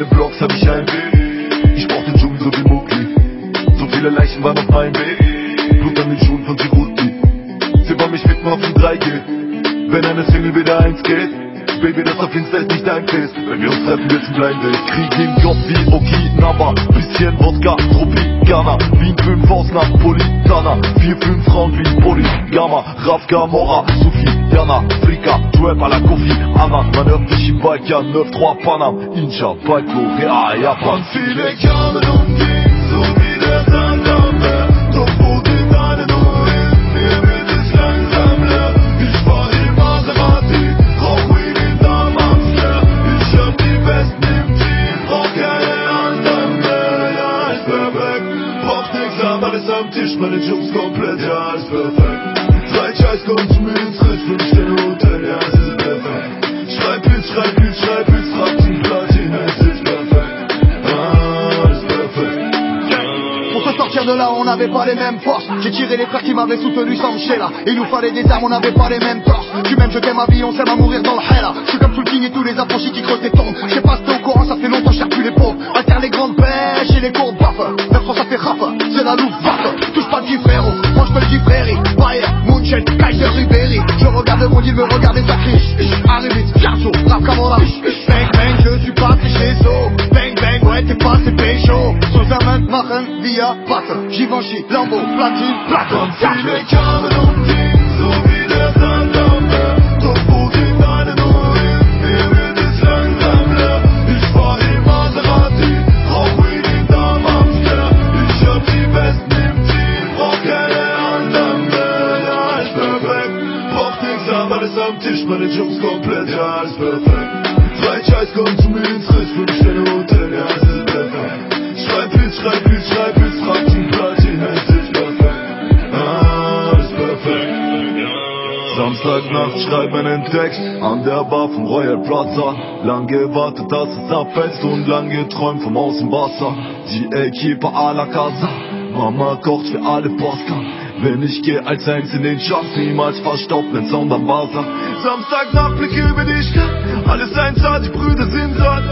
Angst hab ich ein Weh. Ich brauch den Dschungel so wie Mowgli. So viele Leichen waren auf meinem Weg. Blut an den Schuhen von Djibouti. Sie wollen mich ficken auf dem 3G. Wenn eine Single wieder eins geht. Baby, das auf Insta ist nicht dein Fest. Wenn wir uns treffen, wird's ein Blind Date. Krieg im Kopf wie Okinawa. Bisschen Wodka, Tropicana. Wien 5 aus Napolitana. Vier, fünf Frauen wie Polygama. Raf Gamora, Sophie, Jana, Frika, Trap à la Kofi, Annan. Mich im Balkan, 9-3 Panam. Incha, Balko, Real, Japan. Viele kamen und gingen, so wie der Sand am Meer. Doch wo geht deine nur hin? Mir wird es langsam leer. Ich fahr im Maserati, rauch Weed in Damasler. Ich hab die Besten im Team, brauch keine anderen mehr. Ja, ist perfekt, braucht nix, hab alles am Tisch, meine Jungs komplett, ja, ist perfekt. Pour se sortir de là, on n'avait pas les mêmes forces. J'ai tiré les frères qui m'avaient soutenu sans me là. Il nous fallait des armes, on n'avait pas les mêmes torses. Tu m'aimes, je t'aime, ma vie, on s'aime à mourir dans le hella. Je suis comme Soul King et tous les affranchis qui creusent des tombes. Je sais pas au courant, ça fait longtemps, je plus les pauvres. Alterne les grandes pêches et les courtes baffes. Quand ça fait raffe, c'est la loupe vaffe. Touche pas de frérot, moi je peux le dire je regarde le monde, il me regarde et ça crie Arrivé, bientôt, rap comme on Bang bang, je suis pas chez Zo. Bang bang, ouais t'es passé pécho. Sans un main, machen, via, patte Givenchy, Lambo, platine, platon, ça am Tisch, meine Jungs komplett, ja, ist perfekt. Drei Scheiß kommen zu mir ins Riss, fünf Sterne Hotel, ja, es ist perfekt. Schreib Pilz, schreib Pilz, schreib frag zum Platin, es ist perfekt. Ah, ist perfekt. Samstagnacht schreib einen Text an der Bar vom Royal Plaza. Lang gewartet, dass es abfällt und lang geträumt vom Außenwasser. Die Equipe à la casa. Mama kocht für alle Postka. Wenn ich geh als eins in den Schacht, niemals verstaubt, nen Sound am Wasser. Samstagnacht Blick über die Stadt. Alles eins da, die Brüder sind satt.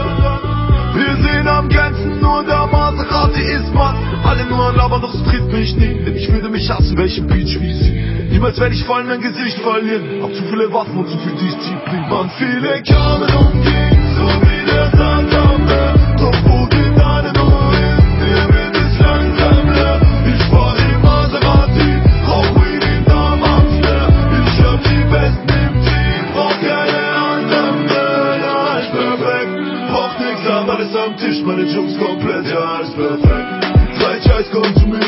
Wir sehen am Grenzen nur der Maserati ist matt. Alle nur labern, doch es trifft mich nie. Denn ich würde mich hassen, welchen Beach wie sie. Niemals werde ich fallen, mein Gesicht verlieren. Hab zu viele Waffen und zu viel Disziplin. Mann, viele kamen und alles am Tisch, meine Jungs komplett, ja, ist perfekt. Drei Scheiß kommen zu mir